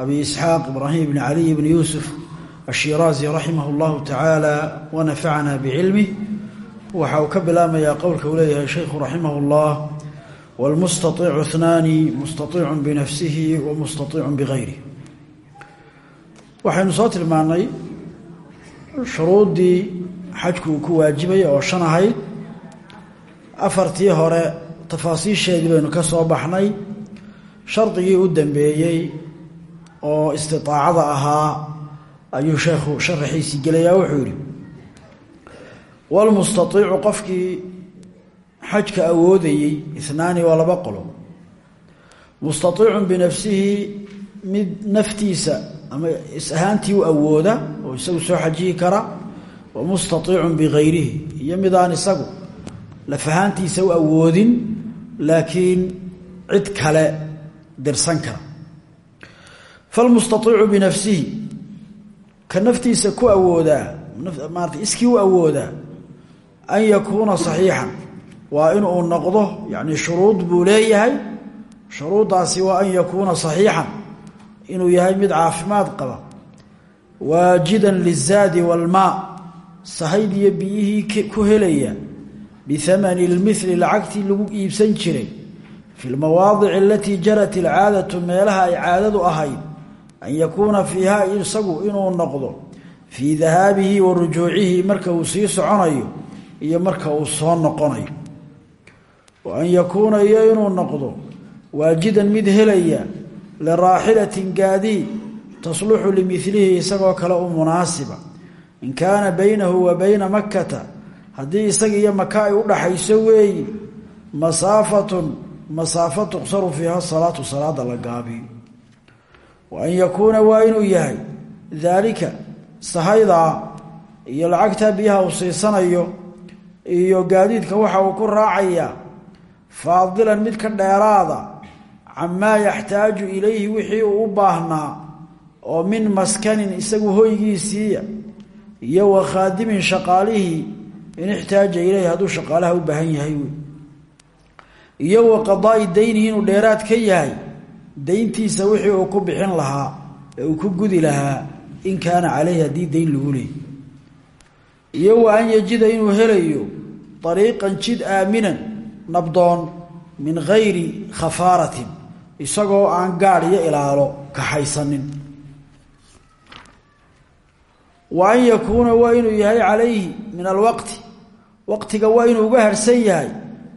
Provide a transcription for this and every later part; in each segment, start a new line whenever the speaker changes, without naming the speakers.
أبي إسحاق إبراهيم بن علي بن يوسف الشيرازي رحمه الله تعالى ونفعنا بعلمه waxa uu ka bilaamayaa qowlka uu leeyahay shaykhu raximah اllah wاlmustaطiicu اثnaani mustaطiicu binafsihi wa mustaطiicu bigayrihi waxaynu soo tilmaannay shuruuddii xajku uu ku waajibaya oo shan ahayd afartii hore tafaasiisheedii baynu ka soo baxnay shardigii u dambeeyey oo istiطaacada ahaa ayuu sheekhu sharaxiisii gelayaa wuxuu yidhi walmustaiicu qofkii xajka awoodayey inaani waa laba qolo. Mustaiicun binafsihi mid naftiisa ama is ahaantii u awooda oo isagu soo xajiyi kara wa mustaiicun bigayrihi iyo midaan isagu laf ahaantiisa u awoodin laakiin cid kale dirsan kara falmustaiicu binafsihi ka naftiisa ku awoodaa maarata iskii u awoodaa an yakuuna saxiixan waa in uu noqdo yani shuruud buu leeyahay shuruuddaasi waa an yakuuna saxiixan inuu yahay mid caafimaad qaba waajidan lizaadi walmaa sahayd iyo biyihii ku helaya bihamani lmili lacagtii lagu iibsan jiray fi lmawaadici alatii jarat ilcaadatu meelaha ay caadadu ahayd an yakuuna fiiha isagu inuu noqdo fii dahaabihi wa rujuucihi marka uu sii soconayo iyo marka uu soo noqonayo. An yakuuna iyo inuu noqdo waajidan mid helaya liraaxilatin gaadiid tasluxu limilihi isagoo kale u munaasiba. In kaana baynahu wa bayna makkata haddii isaga iyo maka ay udhaxayso weeyi masaafatun masaafo tuqsaru fiiha salaatu salaada la gaabiyo wa an yakuuna waa inuu yahay daalika sahaydaa iyo lacagtaa biyaha uu iyo gaadiidka waxa uu ku raacayaa faadilan mid ka dheeraada camaa yaxtaaju ilayhi wixii uu u baahnaa oo min maskanin isagu hoygiisiiya iyo wa khaadimin shaqaalihii in ixtaaja ilayhi hadduu shaqaalaha u baahan yahay. Wey iyo wa qadaai daynihi inuu dheeraad ka yahay dayntiisa wixii uu ku bixin lahaa ee uu ku gudi lahaa in kaana caleyhi haddii dayn lagu leeyay iyo wa an yajida inuu helayo ariiqan jid aaminan nabdoon min gayri khafaaratin isagoo aan gaadh iyo ilaalo kaxaysanin wa an yakuuna waa inuu yahay calayhi min alwaqti waqtiga waa inuu uga harsan yahay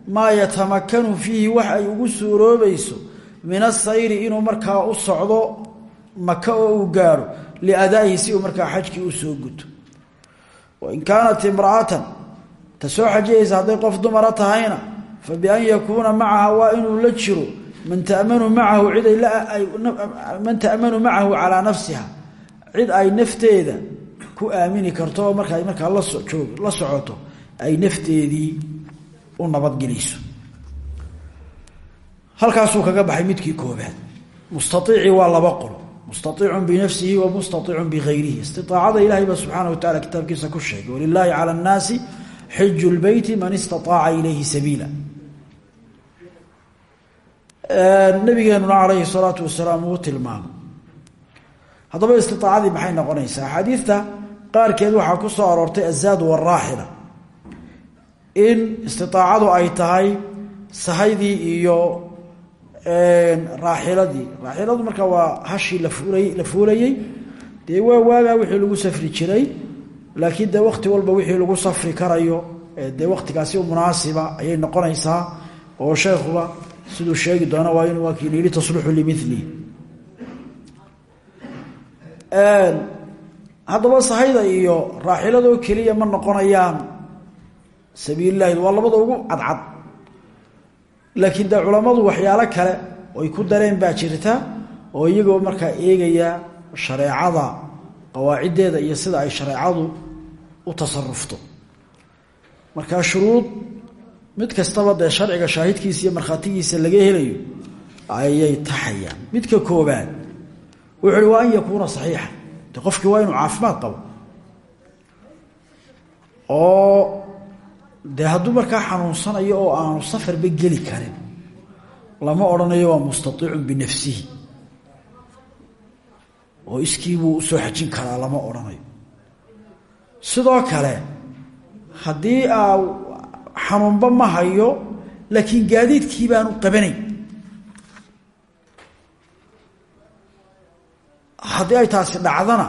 maa yatamakanu fiihi wax ay ugu suuroobayso min asayri inuu markaa u socdo maka oo uu gaadho liadaa'ihi si uu markaa xajkii u soo guto. Wain kaanat imra'atan ta soo xajiyaysa hadday qof dumara tahayna fa bian yakuuna macaha waa inuu la jiro man tamanu macahu cid man ta'manu macahu calaa nafsiha cid ay nafteeda ku aamini karto markaa lasojoog la socoto ay nafteedii u nabadgelayso halkaasuu kaga baxay midkii koobaad mustaiici waa laba qolo mustaiicun binafsihi wa mustaiicun bigayrihi istiaacada ilahay baa subxaana wa tacala kitaabkiisa ku sheegay. Walilaahi cala annaasi xiju lbeyti man istaaaca ilayhi sabiila. Nabigeenuna calayhi salaatu wasalaam uu tilmaamay haddaba istiaacadii maxay noqonaysaa? Axaadiidta qaarkeed waxaa ku soo aroortay azaad waraaxila in istiaacadu ay tahay sahaydii iyo raaxiladii raaxiladu marka waa hashii lafuulay la fuulayey dee waa waagaa wixii lagu safri jiray laakiin dee wakti walba wixii lagu safri karayo dee waktigaasi munaasiba ayay noqonaysaa oo sheekhuba siduu sheegi doono waa in waa kiin yidhi tasluxu limili haddaba sahayda iyo raaxiladoo keliya ma noqonayaan sabiililahi waa labada ugu cadcad laakiin dee culammadu waxyaalo kale oy ku dareen baa jirta oo iyagoo markaa eegaya shareecada qawaaciddeeda iyo sida ay shareecadu u tasarufto markaa shuruud mid kastaba dee sharciga shaahidkiisa iyo markhaatigiisa laga helayo ayay taxayaan. Midka koobaad wuxu uhi waa an yakuuna saxiixa. De qofkii waa inuu caafimaad qabo. Oo dee hadduu markaa xanuunsanayo oo aanu safarba geli karin lama odhanayo waa mustaiicun binafsihi. Oo iskiibuu u soo xajin karaa lama odhanayo. Sidoo kale haddii aa xanuunba ma hayo laakiin gaadiidkii baanu qabanayn. Haddii ay taasi dhacdana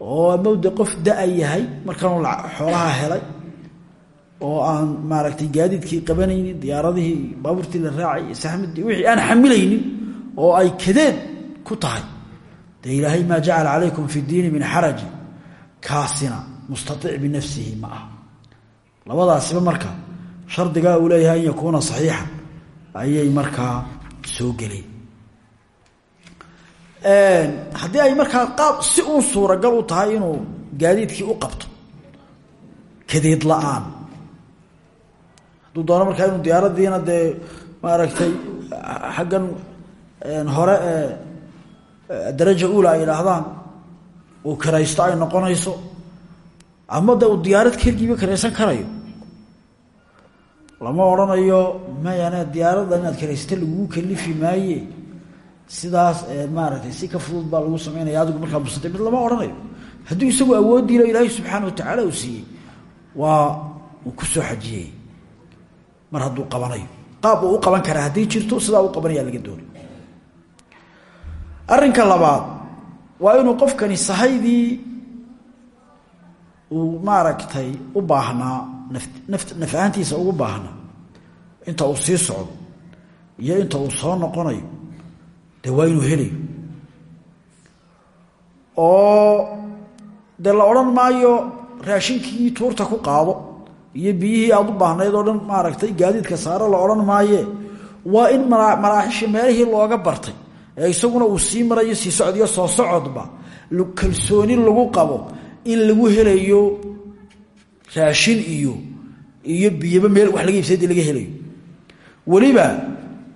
oo mawde qof da- yahay markanuu xoolaha helay oo aan maaragtay gaadiidkii qabanaynin diyaaradihii baabuurtii la raacay saxmadii wixii aan xamilaynin oo ay kadeed ku tahay. Dee ilaahay maa jacala calaykum fi diini min xaraji kaasina mustaiic binafsihi ma ah labadaasiba marka shardigaa uu leeyahay an yakuuna saxiixan ayay markaa soo geleen. Haddii ay markaa qaab si uun suuragal u tahay inuu gaadiidkii u qabto kadeed la'aan hadduu doono markaa inuu diyaaradiina dee maaragtay xaggan hore ee daraja uula ay idhaahdaan uu kiraysto ay noqonayso ama de uu diyaarad keligiiba kiraysan karayo. Lama odhanayo mayane diyaaradda inaad kiraysata laguu kalifi maaye? Sidaas maaragtay si ka fudud baa lagu samaynaya adigu markaa busantay mid lama odhanayo. Hadduu isagu awooddiilo ilaahay subxaana watacaala uu siiyey waa uu ku soo xajiyey mar hadduu qabanayo. Qaab uu u qaban karaa haddii jirto sidaa u qabanaya laga doonay arrinka labaad waa inuu qofkani sahaydii uu maaragtay u baahnaa naf ahaantiisa ugu baahnaa. Inta uu sii socdo iyo inta uu soo noqonayo dee waa inuu helayo. Oo dee la odhan maayo raashinkii tuurta ku qaado iyo biyihii aada u baahnayd oo dhan maaragtay gaadiidka saare la odhan maaye waa in maraaxisha meelihii looga bartay. Ee isaguna uu sii marayo sii socdiyo soo socodba kalsooni lagu qabo in lagu helayo raashin iyo iyo biyaba meel wax laga iibsada laga helayo. Weliba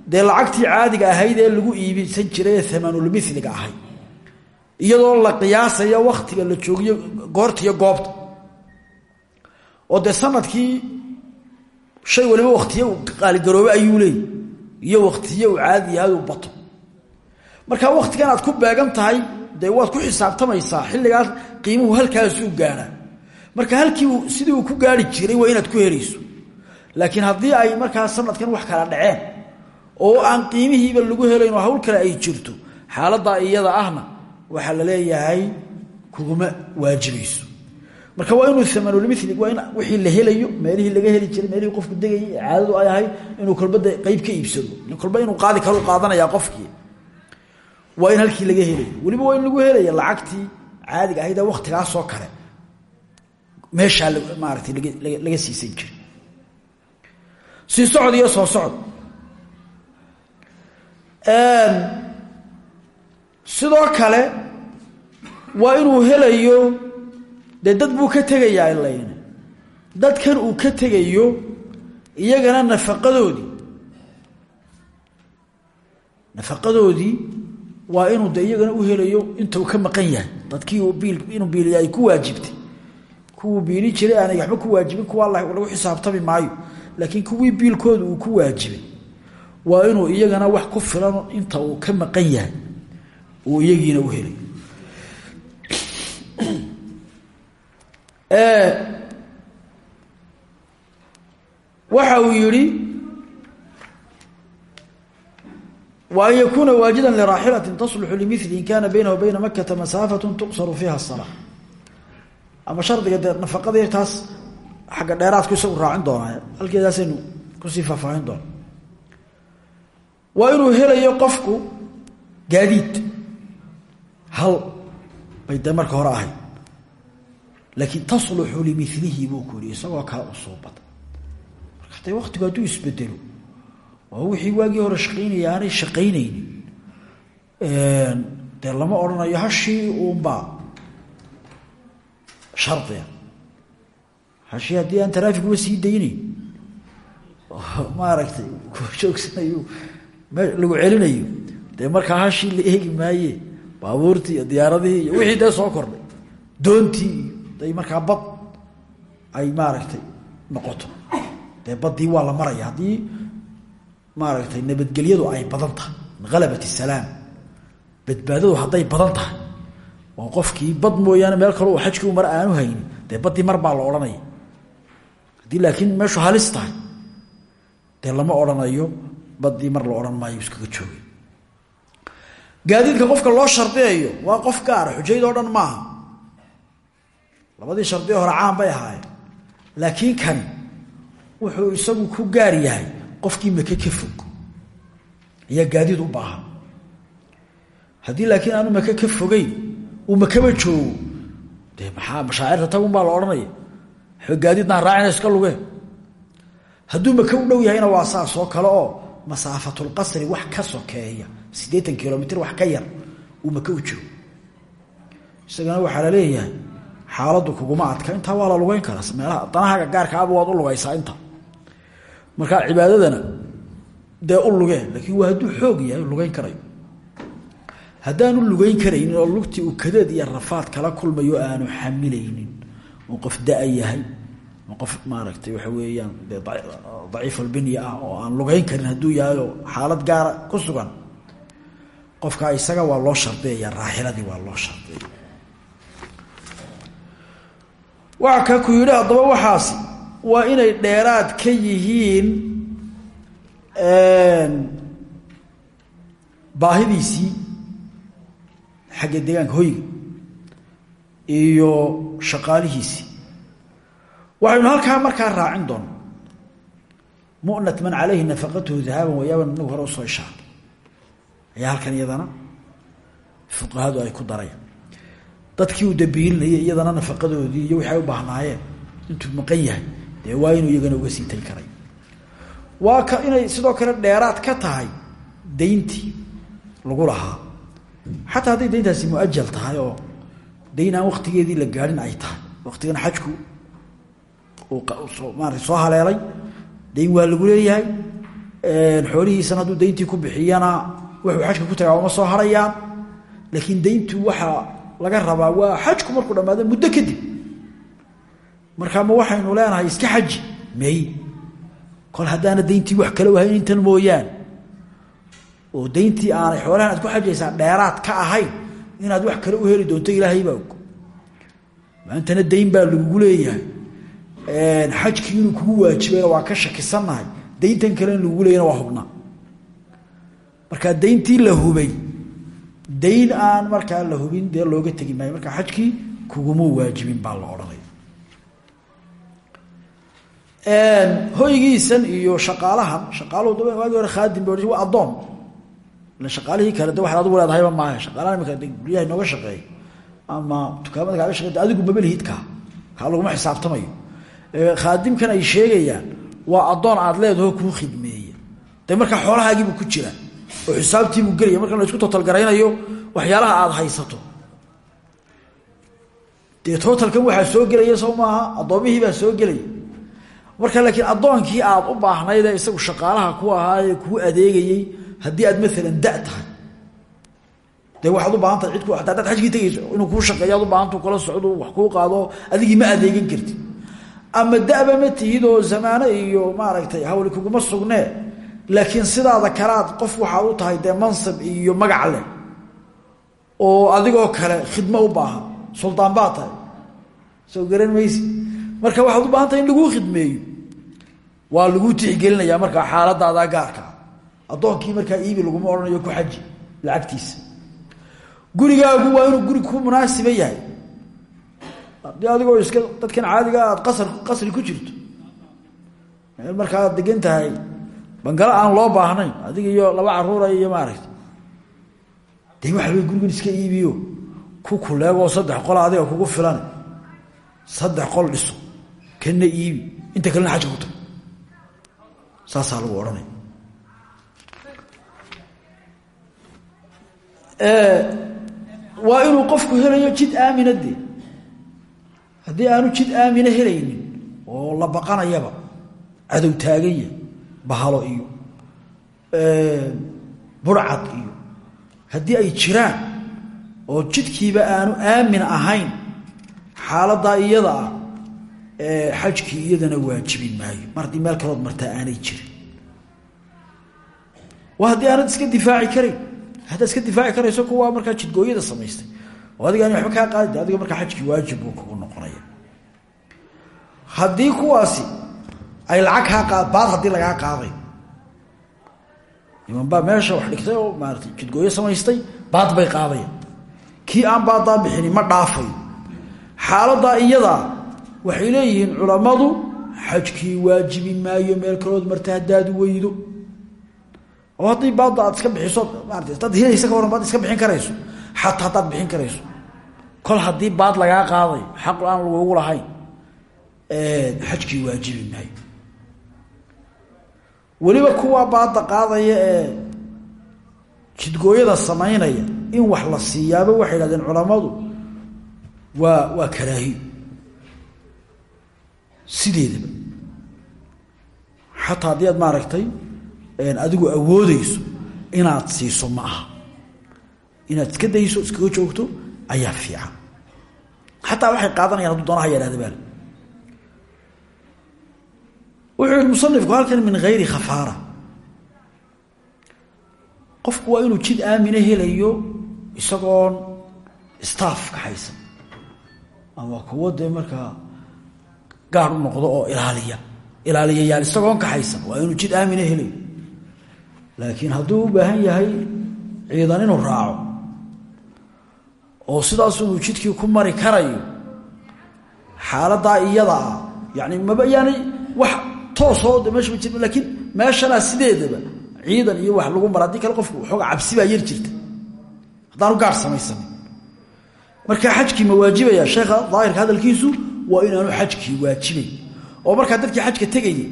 dee lacagtii caadiga ahayd ee lagu iibsan jiray ee amanulmiliga ahayd iyadoo la qiyaasayo waktiga la joogiyo goorta iyo goobta oo dee sannadkii shay waliba waktiye uu qaaligaroobe ayuu leeyay iyo waktiye uu caadi yahay uu bato. Marka waktigan aad ku beegan tahay dee waad ku xisaabtamaysaa xilligaas qiimuhu halkaasuu gaadhaa. Marka halkii sidii uu ku gaari jiray waa inaad ku helayso. Laakiin haddii ay markaa sanadkan wax kala dhaceen oo aan qiimihiiba lagu helayn hawl kale ay jirto xaaladdaa iyada ahna waxaa la leeyahay kuguma waajibayso marka waa inuu amanulmili waa in wixii la helayo meelihii laga heli jiray meelihii qofku degayay caadadu ay ahayd inuu kolbada qayb ka iibsado. Kolba inuu qaadi karo qaadanaya qofkii waa in halkii laga helayo. Weliba waa in lagu helaya lacagtii caadiga ahayd ee waktigaasoo kale. Meeshaa maarata laga siisan jiray. Sii socod iyo soo socod. Sidoo kale waa inuu helayo dee dad buu ka tegayaa ilayn dadkan uu ka tegayo iyagana nafaqadoodii nafaqadoodii waa inuu de iyagana u helayo inta uu ka maqan yahay. Dadkii inuu biiliya ay ku waajibtay. Kuwuu biili jiray aanay waxba ku waajibin kuwa lagu xisaabtami maayo. Laakiin kuwii biilkooda uu ku waajibay waa inuu iyagana wax ku filan inta uu ka maqan yahay. Uu iyagiina u helayo waxa uu yihi wa an yakuuna waajida liraaxilati taslixu limili in kana baynahu bayna makata masaafatu tuqsaru fiiha الsalaa ama shardiga dee nafaqadii taas xagga dheeraadku isagu raacin doonaa halkeedaasaynu ku sii faahfaahin doona waa inuu helayo qofku gaadiid hal bay dee marka hore ahayd laakiin tasluxu limilihi buu ku yihi isagoo kale usuubada marka dee waktigu hadduu isbedelo oo wixii waagii hore shaqaynaya aanay shaqaynaynin dee lama odhanayo hashii uunbaa shardiga. Hashii haddii aan taraafiguba sii daynayn maaragtay ku joogsanayo lagu celinayo dee markaa hashii la eegi maaye baabuurtii iyo diyaaradihii iyo wixii dee soo kordhay doontii iyo day markaa bad ay maaragtay noqoto. Dee baddii waa la maraya haddii maaragtay nabadgelyadu ay badan tahay. Min halabat isalaam badbaadadu hadday badan oo qofkii bad mooyaane meel kale u mar aanu haynin. Dee baddii mar la odhanaya. Haddii laakiin meeshu halis tahay dee lama odhanayo baddii mar la odhan maayo iskaga joogay gaadiidka qofka loo shardiyayo waa qof gaara xujayd oo dhan maaha labadii shardiyo hore caan bay ahaayeen. Laakiin kani wuxuu isagu ku gaar yahay qofkii maka ka fog. Ayaa gaadiid u baahan. Haddii laakiin aanu maka ka fogeyn uu makaba joogo dee maxaa mashaacirta tagun baa la odhanaya? Gaadiidnaa raacina iska lugeen hadduu maka u dhow yahayna waa saas oo kale oo masaafatulqasri wax ka sokeeya siddeetan kilomitr wax ka yar uu maka u jiro isagana waxaa la leeyahay xaaladdu kuguma adka. Intaa waa la lugeyn karaa meelaha danahaaga gaarkaaba waad u lugaysaa inta. Markaa cibaadadana dee u lugeen laakiin waa hadduu xoog yahay lugeyn karayo haddaanu lugeyn karaynin oo lugtii uu kadeed iyo rafaad kala kulmayo aanu xamilaynin oo qof da- yahay. Oo qof maaragtay waxa weeyaan dee daciif albinya ah oo aan lugeyn karin hadduu yahay oo xaalad gaara ku sugan. Qofkaa isaga waa loo shardiyaya raaxiladii waa loo shardiyaya waxa ka ku yidhi haddaba waxaasi waa inay dheeraad ka yihiin baahidiisii xagga deegaanka hoyga iyo shaqaalihiisii. Waxaynu halkaa markaa raacin doona munat man calayhi nafaqatuhu dahaaban wayaaban inagu hore u soo ishaaray ayaa halkan iyadana fuqahadu ay ku darayaan dadkii uu dabiilinayay iyadana nafaqadoodii iyo wixi ay u baahnaayeen. Intuu maqan yahay. Dee waa inuu iyagana uga siitay karay waa ka inay sidoo kale dheeraad ka tahay dayntii lagu lahaa. Xataa hadday dayntaasi muajal tahay oo dayn aan la gaadhin ay tahay. Waktigan xajku maarata soo haleelay. Dayn waa lagu leeyahay. Xoolihiisana hadduu dayntii ku bixiyana wuxuu xajka ku tagaa uma soo harayaan. Laakiin dayntu waxaa laga rabaa waa xajku markuu dhamaado muddo kadib. Markaa ma waxaynu leenahay iska xaji may. Kol haddaana dayntii wax kale wahayn intan mooyaane oo dayntii aanay xoolahan aad ku xajaysaa dheeraad ka ahayn inaad wax kale u heli doonto ilaahay baa og. Maantana dayn baa lagugu leeyahay. Xajkii inuu kugu waajibayna waa ka shakisannahay. Dayntan kale in lagugu leeyana waa hubnaa. Markaa dayntii la hubay dayn aan markaa la hubin dee looga tegi maayo. Markaa xajkii kuguma waajibin baa la odhanaya hoygiisan iyo shaqaalahan shaqaaluhu da waagi hore khaadim ba waa addoon. Ila shaqaalihii kale de waxaad adigu leedahayba maaha. Shaqaalaha imika guryaha inooga shaqeeya ama dukaamada kaaga shaqey adigu mabalihidkaa kaa laguma xisaabtamayo. Khaadimkan ay sheegayaan waa addoon aad leedaho kuu khidmeeya de markaa xoolahaagiibuu ku jira oo xisaabtiibuu gelaya marka la isku totalgaraynayo waxyaalaha aada haysato. Dee totalkan waxaa soo gelaya soo maaha baa soo gelaya. Marka laakiin addoonkii aad u baahnayd ee isagu shaqaalaha ku ahaayee kuu adeegayey haddii aad maalan da tahay. Dee waxaad u baahan tahay cidku ataa adaad tegayso. Inuu kuu shaqeeyo ad u socdo wax kuu qaado adigii ma adeegan kartid. Ama daba ma tihid oo iyo maaragtay hawli kuguma sugnee laakiin sidaada kalaad qof waxaad u tahay dee mansab iyo magac leh oo adigoo kale khidmo u baahan suldaan baa tahay. Soo garan maysi. Marka waxaad u baahan tahay in laguu khidmeeyo waa laguu tixgelinayaa markaa xaaladaadaa gaarkaa addoonkii markaa iibi laguma odhanayo ku xaji lacagtiisa. Gurigaagu waa inuu guri ku munaasiba yahay. Haddii adigoo iska dadkan caadiga aad qasar ku jirto meel markaa degan tahay bangalo aan loo baahnayn adiga iyo laba caruura iyo maaragta dee waxa wey gurigan iska iibiyo. Ku kuleegoo saddex qol adiga kugu filan saddex qol dhiso. Kana iibi. Inta kalena xaja ku tag. Saasaa lagu odhanaya waa inuu qofku helayo jid aamina dee? Haddii aanu jid aamina helaynin oo la baqanayaba cadow taaganya bahalo iyo burcad iyo. Haddii ay jiraan oo jidkiiba aanu aamin ahayn xaaladaa iyada ah xajkii iyadana waajibin maayo. Mar haddii meel kalood martaa aanay jirin. Waa haddii aanad iska difaaci karayn haddaad iska difaaci karayso kuwa markaa jidgooyada samaystay. Oo adiga ani waba kaa qaadi adiga markaa xajkii waajib buu kugu noqonaya. Haddii kuwaasi ay lacag baad haddii lagaa qaaday niman baa meesha wax dhigtay oo maarata jidgooyo samaystay baad bay qaadaya kii aan baadaa bixini ma dhaafayo xaaladaa iyadaa waxay leeyihiin culammadu xajkii waajibi maayo meel kalood marta haddaad weydo. Oo haddii baadda aad iska bixiso maarata hadaad helaysa ka waran baad iska bixin karayso. Xataa haddaad bixin karayso. Kol haddii baad lagaa qaadayo xaq aan lagugu lahayn xajkii waajibi maayo weliba kuwaa baadda qaadaya ee jidgooyada samaynaya in wax la siiyaaba waxay idhahdeen culammadu waa waa karaahiyo sideedaba xataa haddii aad maaragtay adigu awoodeyso inaad siiso ma aha. Inaad iska dayso iskaga joogto ayaa fiican. Xataa waxay qaadanayaan hadduu doonaha yadhahda wuxuu yihi musanifku halkan min hayri khafaara. Qofku waa inuu jid aamina helayo isagoon staff ka haysan. Ama kuwo dee markaa gaar u noqdo oo ilaaliya ilaaliyayaal isagoon ka haysan waa inuu jid aamina helayo. Laakiin hadduu u baahan yahay ciidan inuu raaco oo sidaas inuu jidkii ku mari karayo xaaladaa iyada ah yani maba yaanay wax toosoo meesha jir laakiin meeshanaa sideedaba ciidan iyo wax lagu mara haddii qofku waxooga cabsi baa yar jirta. Haddaanu gaar samaysanin. Marka xajkii ma waajibaya sheekha daahirka hadalkiisu waa inaanu xajkii waajibayn oo markaa dadkii xajka tegayay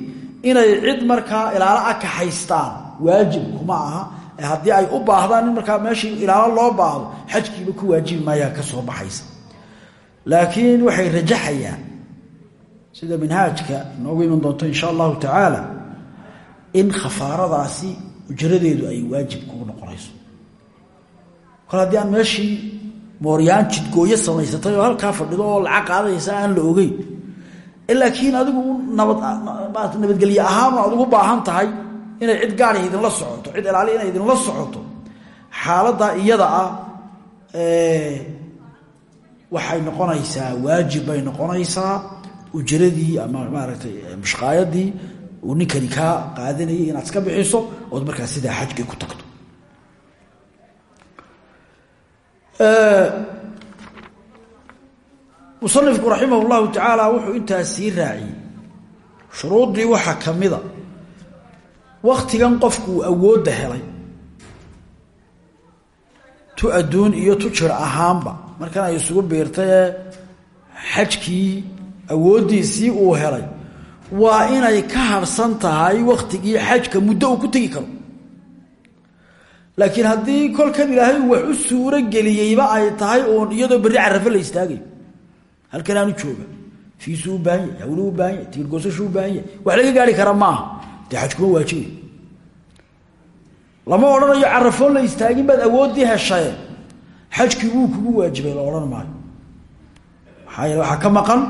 inay cid markaa ilaalo a ka haystaan waajib kuma aha. Ee haddii ay u baahdaan in markaa meeshii ilaalo loo baahdo xajkiiba ku waajibi maayaa ka soo baxaysa. Laakiin waxay rajaxayaan sida minhaajka inoogu iman doonto insha allahu tacaala in khafaaradaasi ujradeedu ay waajib kugu noqonayso. Kol haddii aan meeshii mooryaan jidgooyo samaysatay oo halkaa fadhido oo lacag qaadaysa aan la ogeyn laakiin adigu nabad nabadgelye ahaan aad ugu baahan tahay inay cid gaari idinla socoto cid ilaali inay idinla socoto xaaladda iyada ah waxay noqonaysaa waajib bay noqonaysaa ujradii ama maaragtay mushqaayadii uu ninkani kaa qaadanayay inaad iska bixiso ood markaa sidaa xajkii ku tagto. Musanifku raximah llahu tacaala wuxuu intaas sii raaciyey. Shuruuddii waxaa ka mida waktigan qofkuu awoodda helay. Tu adduun iyo tu jir ahaanba. Markan ay isugu biirtayee xajkii awooddiisii uu helay waa inay ka harhsan tahay wakhtigii xajka muddo uu ku tegi karo. Laakiin haddii kolkan ilaahay wax u suuro geliyeyba ay tahay uun iyadoo berri carafo la istaagayo halkan aanu jooga fiisuu u baahan yahy hawluu u baahan wax laga gaari kara maaha dee xaj kuma waajibay lama odhanayo carafoon la istaagin baad awooddii heshaye xajkii wuu kugu waajibay la odhan maayo. Maxaa yeele ka maqan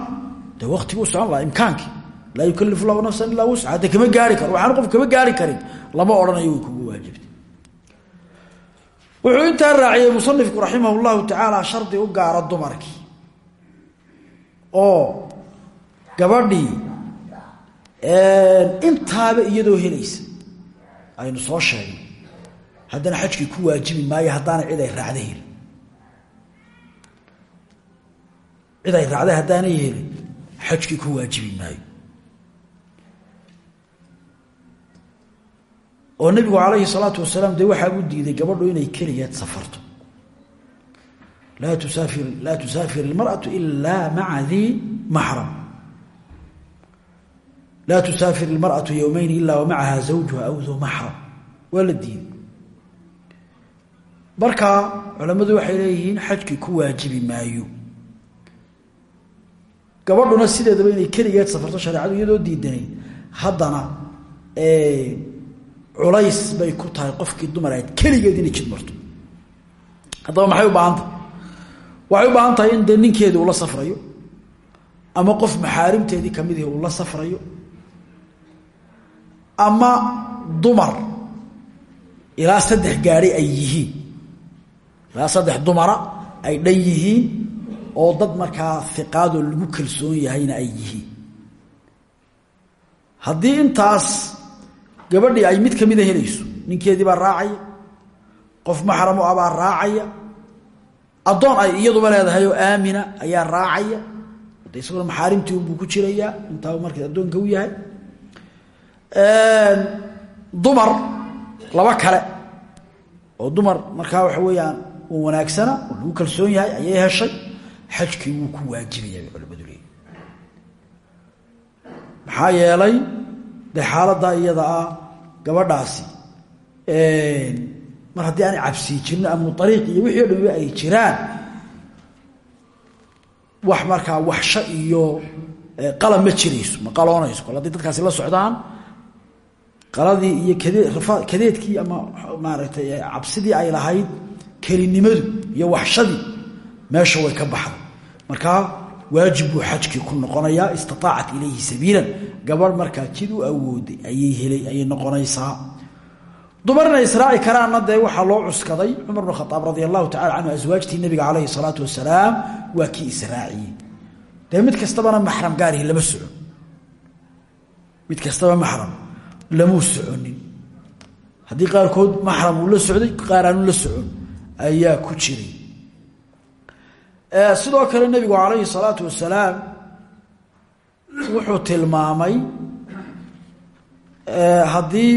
dee waktiguu socon lahaa imkaankii. Laa yukalifu lahu nafsan illaa wusca hadda kama gaari karo waxaan qof kama gaari karin. Lama odhanayo way kugu waajibtay. Wuxuu intaa raaciyey musanifku raximah llahu tacaala shardi u gaara dumarkii oo gabadhii intaaba iyadoo helaysa. Aynu soo sheegnay. Haddana xajkii ku waajibi maayo haddaana cid ay raacda helin. Cid ay raacda haddaanay helin xajkii ku waajibi maayo oo nabigu calayhi salaatu wasalaam dee waxaa u diiday gabadhu inay keligeed safarto. Laa tusaafir laa tusaafir ilmaratu ilaa maca dii maxram laa tusaafir ilmaratu yowmeyn ilaa wa macaha zawjuha aw duu maxram waa la waxay leeyihiin xajkii ku waajibi maayo gabadhuna sideedaba inay keligeed safarto shareecadu iyadoo diidanay haddana culays bay ku tahay qofkii dumar ahayd. Keligeed inay jid marto. Haddaba maxay u baahan tahay waxay u baahan tahay in dee ninkeedii uu la safrayo ama qof maxaarimteedii kamidih uu la safrayo ama dumar ilaa saddex gaari ay yihiin. Ilaa saddex dumara ay dhan yihiin oo dad markaa iqaadoo lagu kalsoon yahayna ay yihiin. Haddii intaas gabadhii ay mid kamida helayso ninkeedii baa raacaya qof maxram u abaa raacaya addoon ay iyaduba leedahay oo aamina ayaa raacaya de isaguna maxaarimtii unbuu ku jirayaa intaa marka addoonka u yahay. Dumar laba kale oo dumar markaa waxa weeyaan wanaagsana oo lagu kalsoon yahay ayay heshay xajkii wuu ku waajibaya bay culamadu leeyihi maxaa yeelay dee xaaladdaa iyada ah gabadhaasi mar haddii aanay cabsii jirin amnu ariiq iyo wixii o dhamiba ay jiraan wax markaa waxsho iyo qalan ma jirayso ma qaloonayso. Kol haddii dadkaasi la socdaan qaladii iyo kadee kadeedkii ama maaragtay cabsidii ay lahayd kelinimadu iyo waxshadii meesha way ka baxday markaa waajib buu xajkii ku noqonayaa istaaacat ilayhi sabiilan. Gabadh markaa jid u awooday ayay helay ayay noqonaysaa. Dumar inay israaci karaanna dee waxaa loo cuskaday. Cumar bn khaaab radi allahu tacala canhu aswaajtii nabiga calayhi salaatu wasalaam waa kii israaciyey dee mid kastabana maxram gaarihi lama socon. Mid kastaba maxram lamuu soconin. Haddii qaarkood maxram uu la socday qaar aanu la socon ayaa ku jiray sidoo kale nebigu calayhi salaatu wasalaam wuxuu tilmaamay haddii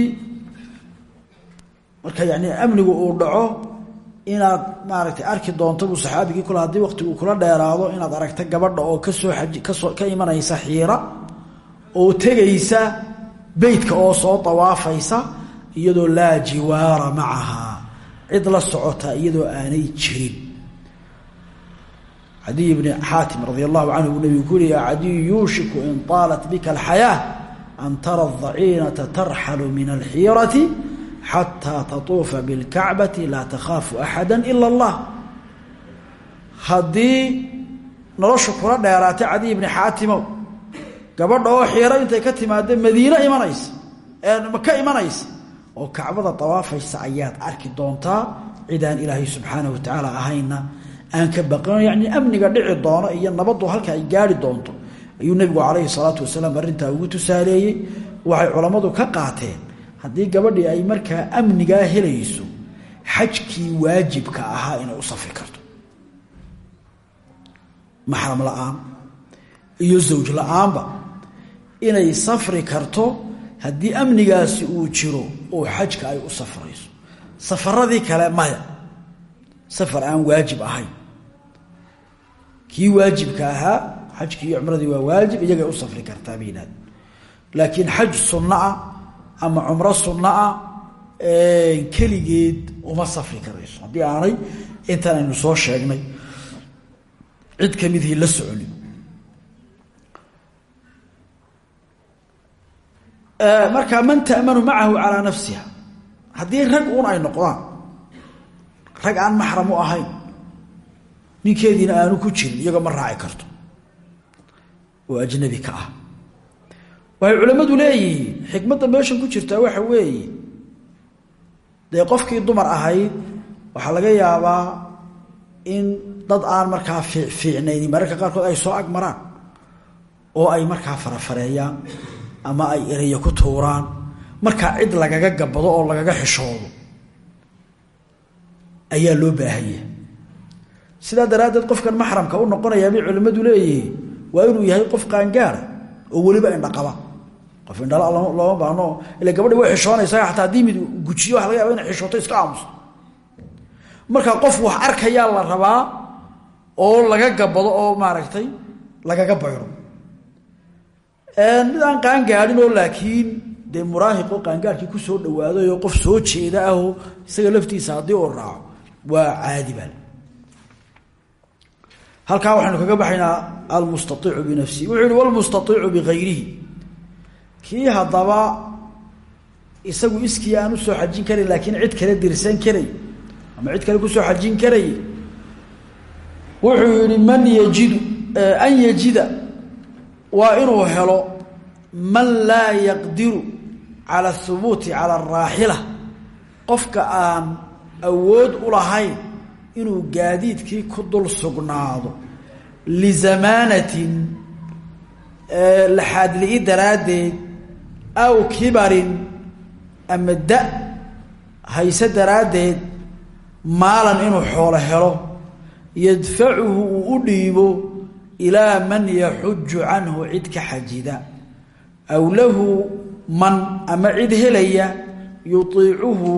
marka yani amnigu uu dhaco inaad maaragtay arki doonto buu saxaabigii kule haddii waqtigu kula dheeraado inaad aragta gabadha oo ka soo aji ka soo ka imanaysa xiira oo tegaysa beytka oo soo dawaafaysa iyadoo laa jiwaara macaha cid la socota iyadoo aanay jirin cadiy bni xaatim radi allahu canhu buu nabigu ku leya cadiyu yuushiku in طaalat bika alxayaa an tara adaciinata tarxalu min alxiirati xataa tatuufa bilkacbati laa takhaafu axada ila allah. Haddii noloshu kula dheeraatay cadiy bni xaatimow gabadha oo xiiro intay ka timaado madiine imanaysa ka imanaysa oo kacbada dawaafaysa ayaad arki doontaa cidaan ilaahay subxaanah wa ahayna aan ka baqino yacni amniga dhici doono iyo nabaddu halka ay gaari doonto. Ayuu nebigu calayhi salaatu wasalaam arrintaa ugu tusaaleeyey waxay culammadu ka qaateen haddii gabadhii ay markaa amnigaa helayso xajkii waajibka ahaa inay u safri karto. Maxram la'aan iyo zawj la'aanba inay safri karto haddii amnigaasi uu jiro oo xajka ay u safrayso. Safaradii kale maya safar aan waajib ahayn kii waajibka ahaa xajkii iyo cumradii waa waajib iyagay u safri kartaa baynaad laakiin xaj sunno ah ama cumro sunno ah keligeed uma safri karayso. Haddii aanay intan aynu soo sheegnay cid ka midihii la soconin. Markaa man ta'manu macahu calaa nafsiha haddii rag un ay noqdaan rag aan maxram u ahayn. Ninkeediina aanu ku jirin iyagoo ma raaci karto. Oo ajnabi ka ah. Waxay culammadu leeyihiin xikmadda meeshan ku jirtaa waxa weeye. Dee qofkii dumar ahayd waxaa laga yaabaa in dad aan markaa fiicnaynin mararka qaarkood ay soo ag maraan oo ay markaa farafareeyaan ama ay ereya ku tuuraan. Markaa cid lagaga gabado oo lagaga xishoodo ayaa loo baahanya sidaa daraaddeed qofkan maxramka u noqonayaa bay culimmadu leeyihiin waa inuu yahay qof qaangaara oo weliba indhaqaba. Qof indhala looma baahno ila gabadhi way xishoonaysaa xataa haddii gujiyo waxa laga yaba inay xishooto iska aamuso. Markaa qof wax arkayaa la rabaa oo laga gabado oo maaragtay lagaga bayro. Aan qaangaarin oo laakiin dee muraahiqoo qaangaarkii ku soo dhawaaday oo qof soo jeeda ahoo isaga laftiisa haddii uu raaco waa caadi baa halkaa waxaynu kaga baxaynaa almustaiicu binafsihi wuxuu yihi walmustaiicu bigayrihi. Kii haddaba isagu iskii aan u soo xajin karay laakiin cid kale dirsan karay ama cid kale ku soo xajin karay wuxuu yihi man yajidu an yajida waa inuu helo man laa yaqdiru cala ahubuuti cala araaxila qofka aan awood u lahayn inuu gaadiidkii ku dul sugnaado. Lizamaanatin laxaadli-i daraaddeed aw kibarin ama da hayse daraaddeed maalan inuu xoolo helo. Yadfacuhu uu u dhiibo ilaa man yaxuju canhu cid ka xajida. Aw lahu man ama cid helaya yutiicuhu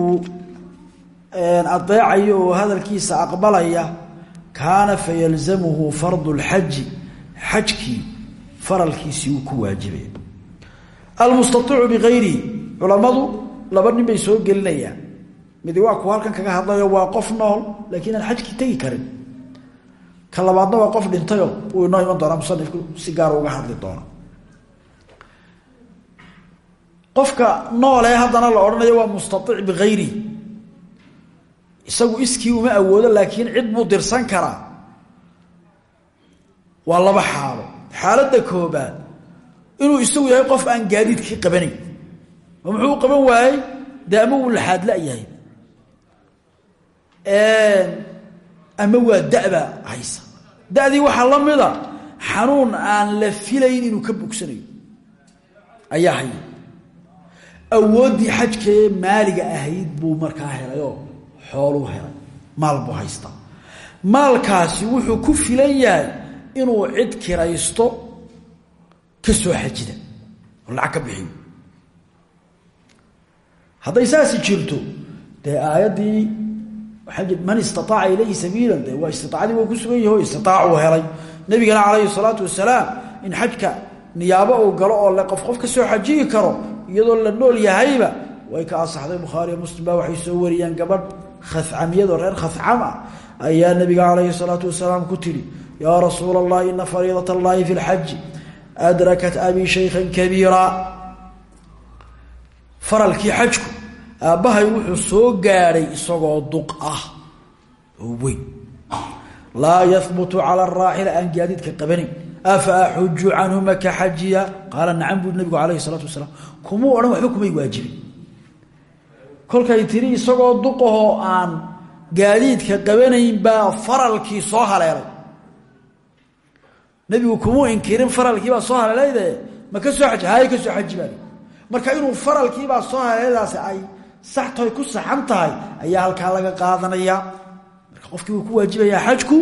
adeecaya oo hadalkiisa aqbalaya kaana fayalzamuhu fardu lxaji xajkii faralkiisii uu ku waajibaya almustaiicu bigayrihi culammadu laba nin bay soo gelinayaan. Midi waa kuwa halkan kaga hadlayo waa qof nool laakiin aan xajkii tegi karin. Ka labaadna waa qof dhintayo uu inoo iman doonaa musanifku si gaar uga hadli doona la odhanayo waa mustaiic bigayrihi isagu iskii uma awoodo laakiin cid buu dirsan karaa. Waa laba xaalo. Xaaladda koobaad inuu isagu yahay qof aan gaadiidkii qabanayn. Oo muxuu qaban waayey? Dee ama wuu laxaad la-yahay ama waa da'baa haysa. Da'dii waxaa la mida xanuun aan la filayn inuu ka bogsanayo. Ayaa haya awooddii xajkee maaliga ahayd buu markaa helayoo xooluu helay maal buu haystaa. Maalkaasi wuxuu ku filan yahay inuu cid kiraysto ka soo xajida. Oo lacag ka bixiyo hadday saasi jirto man istaaaca ilayhi sabiilan de waa istiaacadii waa ku sugan yaho istiaacuu helay. Nabigana calayhi salaatu wasalaam in xajka niyaabo uu galo oo le qof qof ka soo xajiyi karo iyadoo la nool yahayba way ka asaxday bukhaariyo muslim baa waxay soo wariyeen gabadh khacamiyadoo reer khacam ah ayaa nabiga calayhi salaatu wasalaam ku tidhi yaa rasuula allah ina fariidat allahi fi lxaji adrakat abi shaykhan kabiira. Faralkii xajku aabbahay wuxuu soo gaadhay isagoo duq ah oo weyn. Laa yahbutu cala araaxila aan gaadiidka qabanayn afa axuju canhu maka xajiya qaala nacam buu nabigu calayhi salaatu wasalaam kumuu odhan kumay waajibin kolkay tiri isagoo duqahoo aan gaadiidka qabanayn baa faralkii soo haleelay. Nebigu kumuu inkirin faralkiibaa soo haleelayde? Ma ka soo aji hay ka soo xaji marka inuu faralkiibaa soo haleeladaasi ay saxtoy ku saxan tahay ayaa halkaa laga qaadanayaa marka qofkii wuu ku waajibayaa xajku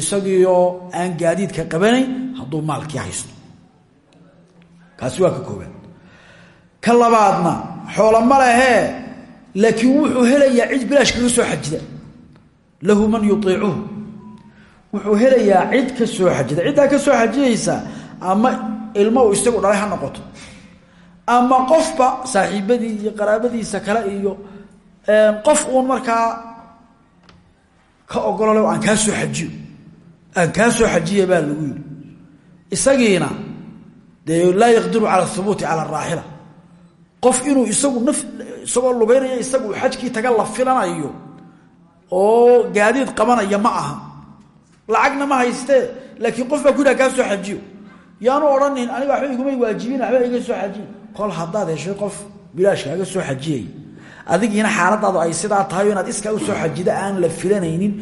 isagiioo aan gaadiidka qabanayn hadduu maalkii haysto. Kaasi waa ka koobaad ka labaadna xoolo ma lehee laakiin wuxuu helayaa cid bilaash kaga soo xajida. lahu man yuiicuhu wuxuu helayaa cid ka soo xajida. ciddaa ka soo xajiyeysa ama ilmo uu isagu dhalay ha noqoto ama qofba saaxiibadii iyo qaraabadiisa kale iyo qof uun markaa ka ogolole aan kaa soo xajiyo. aan kaa soo xajiya baa lagu yidhi. isagiina dee laa yaqdiru cala ahubuuti cala araaxila qof inuu isagu isagoo lugeynaya isagu xajkii taga la filanayo oo gaadiid qabanaya ma aha. Lacagna ma haystee laakiin qof ku yidhaha soo xajiyo. Yaanu odhanin aniga waxba igumay waajibin waxba iga soo xajiyin kol haddaad heshay qof bilaash kaaga soo xajiyay adigiina xaaladaadu ay sidaa tahay inaad iskaa u soo xajida aan la filanaynin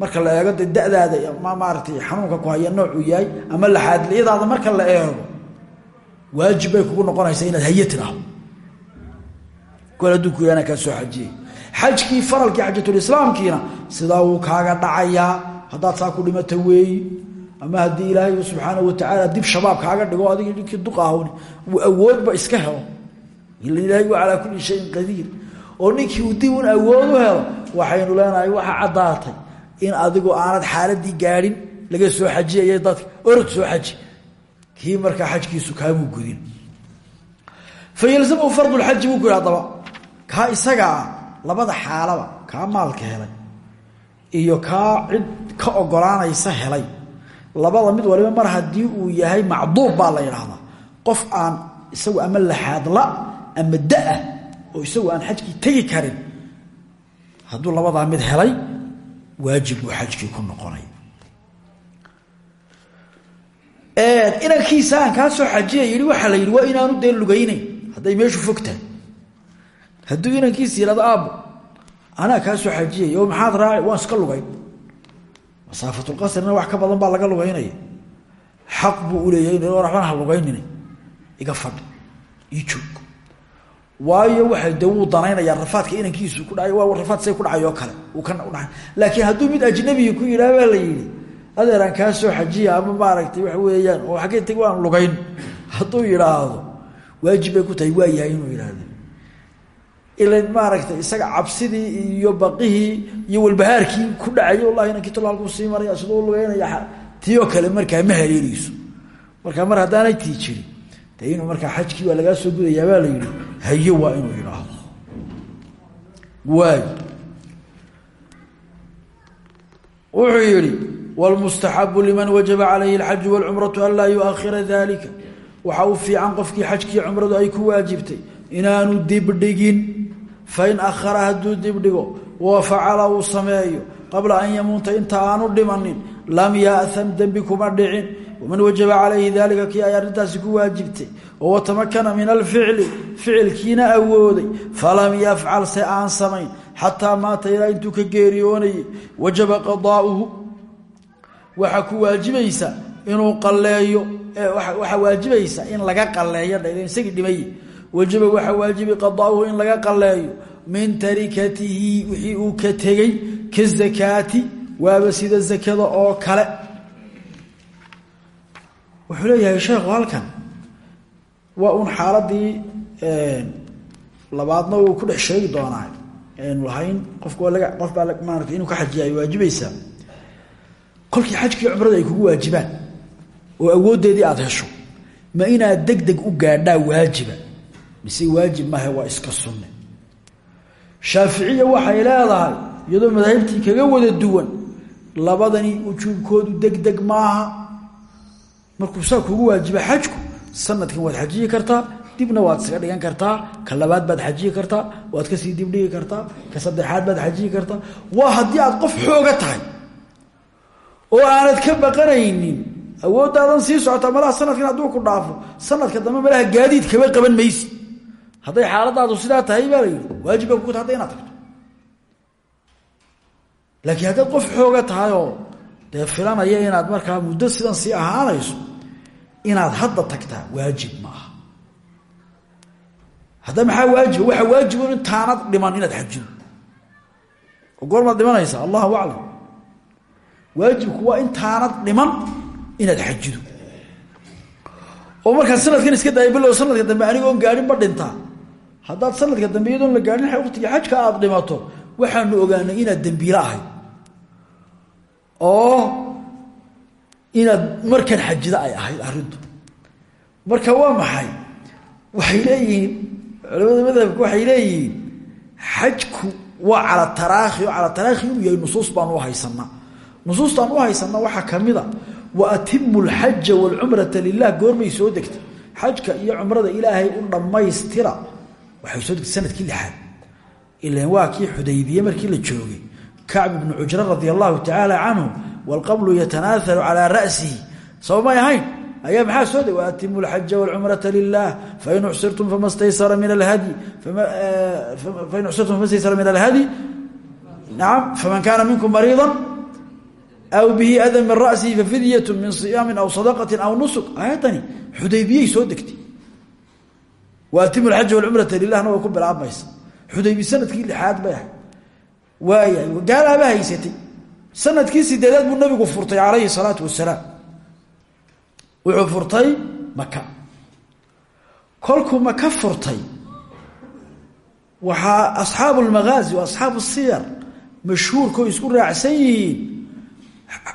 marka la eego de dadaada ma maaratay xanuunka ku haya noocuu yahay ama laxaadliyadaada marka la eego waajib kugu noqonaysaa inaad haye kol adduunku yaana kaa soo xajiyay xajkii faralkii xajatulislaamkiina sidaa wuu kaaga dhacayaa haddaad saa ku dhimata weeyi ama haddii ilaahay subxaanau watacaala dib shabaab kaaga dhigo adig ninkii duqahwn uu awoodba iska helo. Ilaahay waa calaa kulli shayin qadiir. Oo ninkii uu dib un awood u helo waxaynu leenahay waxaa caddaatay in adigu aanad xaaladii gaadhin laga soo xajiyaya dadka orod soo xaji kii markaa xajkiisu kaamuu gudin. Fa fardu lxaji buu ku kaa isagaa labada xaalaba kaa maalka helay iyo kaa cid ka ogolaanaysa helay. Labada mid waliba mar haddii uu yahay macduub baa la yidhaahdaa. Qof aan isagu ama laxaadla ama da'ah oo isagu aan xajkii tegi karin hadduu labadaa mid helay waajib buu xajkii ku noqonay. Inankiisa aan kaa soo xajiya yidhi waxaa la yidhi waa inaanu dee lugaynayn hadday meeshu fogtahay hadduu inankiisa yidhahdo aabbo anaa kaa soo xajiyay oo maxaad raaci waan iska lugayn. Masaafatulqasrina wax ka badan baa laga lugaynaya. Xaq buu uleeyahay in waxbana ha lugaynina iga fadhi ii waayo waxay de wuu rafaadka inankiisu ku dhacay waa rafaad say ku dhacay kale. Uu ka dhaay laakiin hadduu mid ajnabiga ku yidhaha baa la yidhi adeeraan kaa soo xajiya ama maaragtay waxa weeyaan oo xaggee waan lugayn. Hadduu yidhaahdo waajib bay ku tahay waa yahay inuu yidhaahdo ilan maaragtay isaga cabsidii iyo baqihii iyo walbahaarkii ku dhacay wallahi inankitol halkuu sii maraya siduu lugeynaya kale markaa ma haleeleyso markaa mar haddaanay tii jirin dee inuu markaa xajkii waa lagaa soo gudayaa baa la yidhi haye waa inuu yidhaahdo. Waay wuxuu yihi wlmustaxabu liman wajaba calayhi alxaju walcumratu an laa yuakhira dalika waxa u fiican qofkii xajkii cumradu ay ku waajibtay inaanu dibdhigin fain akhara hadduu dibdhigo wa facala uu sameeyo qabla an yamuuta inta aanu dhimanin lam yaam dembi kuma dhicin waman wajaba calayhi dalika kii ay arrintaasi ku waajibtay oo watamakana min alficli ficilkiina awooday falam yafcal se aan samayn xataa maata ilaa intuu ka geeriyoonayay wajaba qadaauhu waxaa ku waajibaysa inuu qaleeyo waxaa waajibaysa in laga qaleeyo dha isagii dhimay wajaba waxaa waajibi qadaauhu in laga qaleeyo min tarikatihi wixii uu ka tegey ka zakaati waaba sida zakada oo kale. Wuxuu leeyahay sheekhu halkan waa un xaaladii labaadna uu ku dhex sheegi doonaa. Aynu lahayn qofku waa laga qof baa maarata inuu ka xajiya ay waajibaysaa kolkii xajkii ay kugu waajibaan oo awooddeedii aada hesho ma inaad deg deg u gaadhaa waajiba mise waajib maaha waa iska sunne. Shaaficiya waxay leedahay iyadoo madaahibtii kaga wada duwan labadani ujuubkoodu deg deg maaha. Markuu saa kugu waajiba xajku sanadkan waad xajiyi kartaa dibna waad isaga dhigan kartaa ka labaad baad xajiyi kartaa waad ka sii dibdhigi kartaa ka saddexaad baad xajiyi kartaa. Waa haddii aad qof xooga tahay oo aanad ka baqanaynin awooddaadan sii socota malaha sanadkan hadduu ku dhaafo sanadka dambe malaha gaadiid kaba qaban maysi hadday xaaladaadu sidaa tahay baa la yidhi waajib ba kugu ta hada inaad tagto. Laakiin haddaad qof xooga tahay oo dee filanaya inaad markaa muddo sidan sii ahaanayso inaad hadda tagtaa waajib ma aha. Hadda maxaa waajiba waxaa waajibo intaanad dhiman inaad xajido oo goormaad dhimanaysa allahu aclam. Waajibku waa intaanad dhiman inaad xajido oo markaa sanadkan iska daaya bilow sanadka dambe anigoon gaadhinba dhintaa haddaad sanadka dambe la gaadhin waqtigii xajka aada dhimato waxaanu ogaanay inaad dembiile ahayd. Oo inaad markan xajida ay ahayd arrintu. Marka waa maxay? Waxay leeyihiin culamada madhabka waxay leeyihiin xajku waa cala taraakhi oo cala taraakhi inuu yahay baan u haysanaa. Nusuustaan u haysanaa waxaa ka mid a wa atimu alxaja waalcumrata lilah goormay soo degtay. Xajka iyo cumrada ilaahay u dhammaystira waxay soo degtay sannadkii lixaad. Ilan waa kii xudaybiye markii la joogay. Kacb ibnu cujra radia allahu tacaala canhu waalqablu yatanaahalu calaa ra'sihi. Sabamay ahayn? Ayaa maxaa soo deg waatimu alxaja waalcumrata lilah fain uxsirtum fama staysara staysara min alhadyi nacam faman kaana minkum mariida aw bihi adan min ra'sihi fafidyatu min siyaamin aw sadaqati aw nusuk. Aayadani xudaybiyey soo degtay waatimu alxaja walcumrata lilahna way ku bilaabmaysa xudaybi sannadkii lixaad bay ahayd. Waayahay gaalaaba haysatay. Sanadkii sideedaad buu nabigu furtay calayhi salaatu wasalaam wuxuu furtay maka kolkuu maka furtay waxaa asxaabu lmagaazi o asxaabu siyar mashhuurkao isku raacsan yihiin.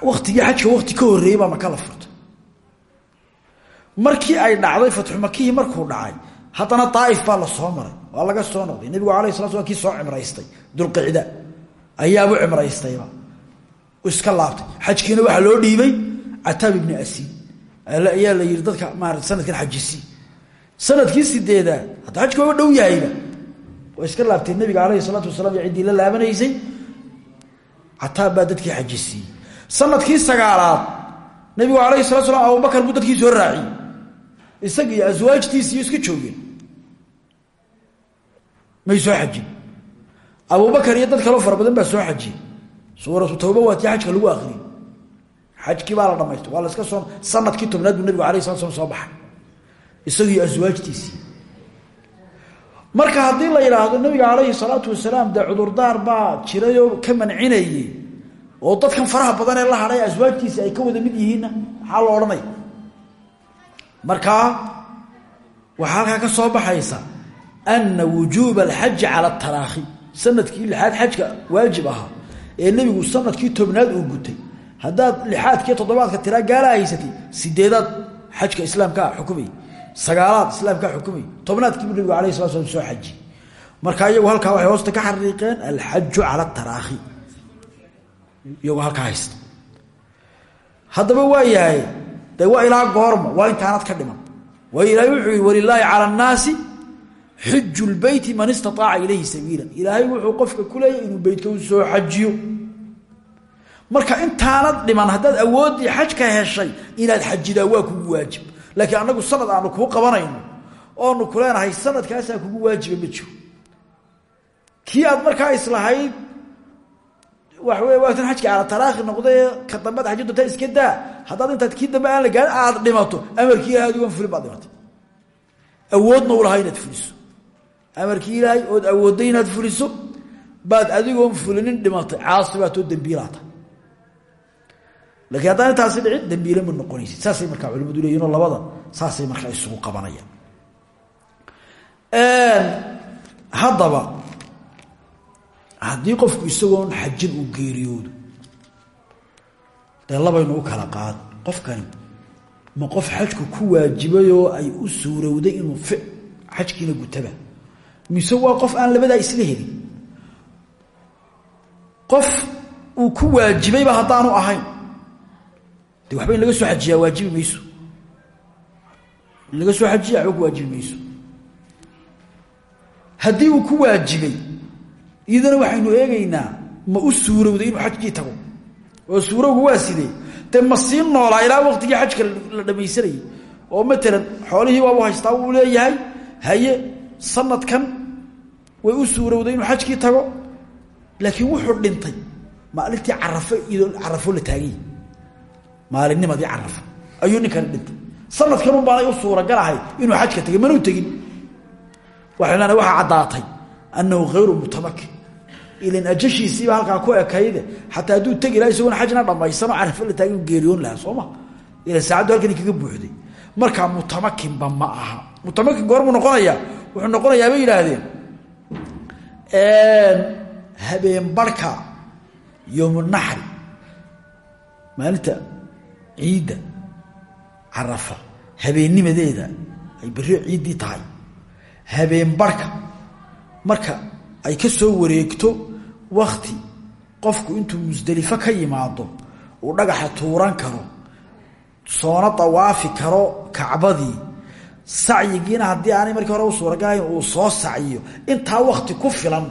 Waktigii xajka wakti ka horreeyey baa maka la furtay. Markii ay markuu dhacay haddana daaif baa la soo maray. Waa laga soo noqday. Nebigu alayh sala slam kii soo cimraystay. Dulqicda. Ayaabu cimraystayba iska laabtay. Xajkiina waxaa loo dhiibay cataab ibni asiid. Ayaa la yihi dadka maarata sanadkan xajisi. Sanadkii sideedaad hadda xajka waa dhow yahayba waa iska laabteen nabiga alayhi salaatu wasalaam iyo la laabanaysay. Cataab dadkii xajisiiyey sannadkii sagaalaad nabigu alayhi salatu slam abubakar buu dadkii soo raaciyey. Isaga iyo iska joogeen may soo xajin. Abubakar iyo dad kaloo fara badan baa soo xajiyey suuratu tawba waa tii lagu akriyey xajkii baa la dhamaystay waa laska soo sannadkii tobnaad buu nabigu alayh slat slam soo baxay. Isagiiyo aswaajtiisii marka haddii la yidhaahdo nabiga calayhi salaatu wasalaam dee cudurdaar baa jirayoo ka mancinayey oo dadkan faraha badan ee la hadhay aswaajtiisi ay ka wada mid yihiinna maxaa la odhanaya markaa waxaa ka soo baxaysa ana wujuuba alxaji cala ataraakhi sannadkii lixaad xajka waajib ahaa ee nebigu sannadkii tobnaad uu gutay haddaad lixaadkiiyo toddobaadka tiraa gaala haysatay sideedaad xajka islaamkaa xukumay sagaalaad islaamkaa xukumay tobnaadkiibu nebigu alayh sala slam soo xaji marka iyagu halkaa waxay hoosta ka xariiqeen alxaju cala ataraakhi iyagoo halkaa haysta haddaba waa yahay de waa ilaa goorma waa intaanad ka dhiman waayo ilahay wuxuu yihi walilaahi cala xiju lbeyti man istaaaca ilayhi sabiila ilaahay wuxuu qofka ku leeyahy inuu beytka u soo xajiyo. Marka intaanad dhiman haddaad awooddii xajka heshay inaad xajidaa waa kugu waajib. Laakiin annagu sanad aanu kuu qabanayno oonu ku leenahay sanadkaasaa kugu waajiba ma jiro. Kii aad markaa islahayd waxa wey waatan xajka ala taraakhi noqdae ka dambead xaji doontaa iska daa. Haddaad intaad kii dambe aan la gaarin aad dhimato amarkii adigoon fulin baad amarkii ilaahay ood awoodday inaad fuliso baad adigoon fulinin dhimatay. Caasi baatoo dembiilaata lakiin haddaan intaasi dhicin dembiile ma noqonaysid. Saasay markaa culimadu leeyihinoo labada saasay markaa isugu qabanayaan. Haddaba haddii qofku isagoon xajin uu geeriyoodo dee labaynu u kala qaad. Qofkani ma qof xajku ku waajibayoo ay u suurowday inuu xajkiina gutaba mise waa qof aan labadaa isla helin. Qof uu ku waajibayba haddaanu ahayn. De waxba in laga soo xajiyaa waajibi mayso. In laga soo xajiya waxba ku waajibi mayso. Haddii uu ku waajibay iyadana waxaynu eegaynaa ma u suurowday inuu xajkii tago. Oo suurowgu waa sidee? Dee ma sii noolaa ilaa waqtigii xajka la dhamaysanayay oo matalan xoolihii waabu haystaa wuu leeyahay haye sanadkan way u suurowday inuu xajkii tago laakiin wuxuu dhintay maalintii carafo iyadoo carafo la taagay. Maalinnimadii carafo ayuu ninkani dhintay. Sanadkan un baanay u suuragalahay inuu xajka tegay manuu tegin. Waxaynu leenahay waxaa caddaatay annahu hayru mutamakin ilan ajashiisiiba halkaa ku ekayde xataa hadduu tegi laha isagoon xajna dhamaysanoo carafo la taagay inu geeriyoon lahaa soo ma? Ilan saacaddu halkani kaga buuxday. Markaa mutamakinba ma aha. Mutamakin goormuu noqonayaa wuxuu noqonayaa bay yidhaahdeen habeen barhka yowmunaxri maalinta ciidda carafa habeennimadeeda ay berri ciiddii tahay. Habeen barhka marka ay ka soo wareegto wakti qofku intuu musdelifo ka yimaado uu dhagaxa tuuran karo soona dawaafi karo kacbadii sacyigiina haddii aanay markii hore u suuragalayn uu soo sacyiyo. Intaa wakti ku filan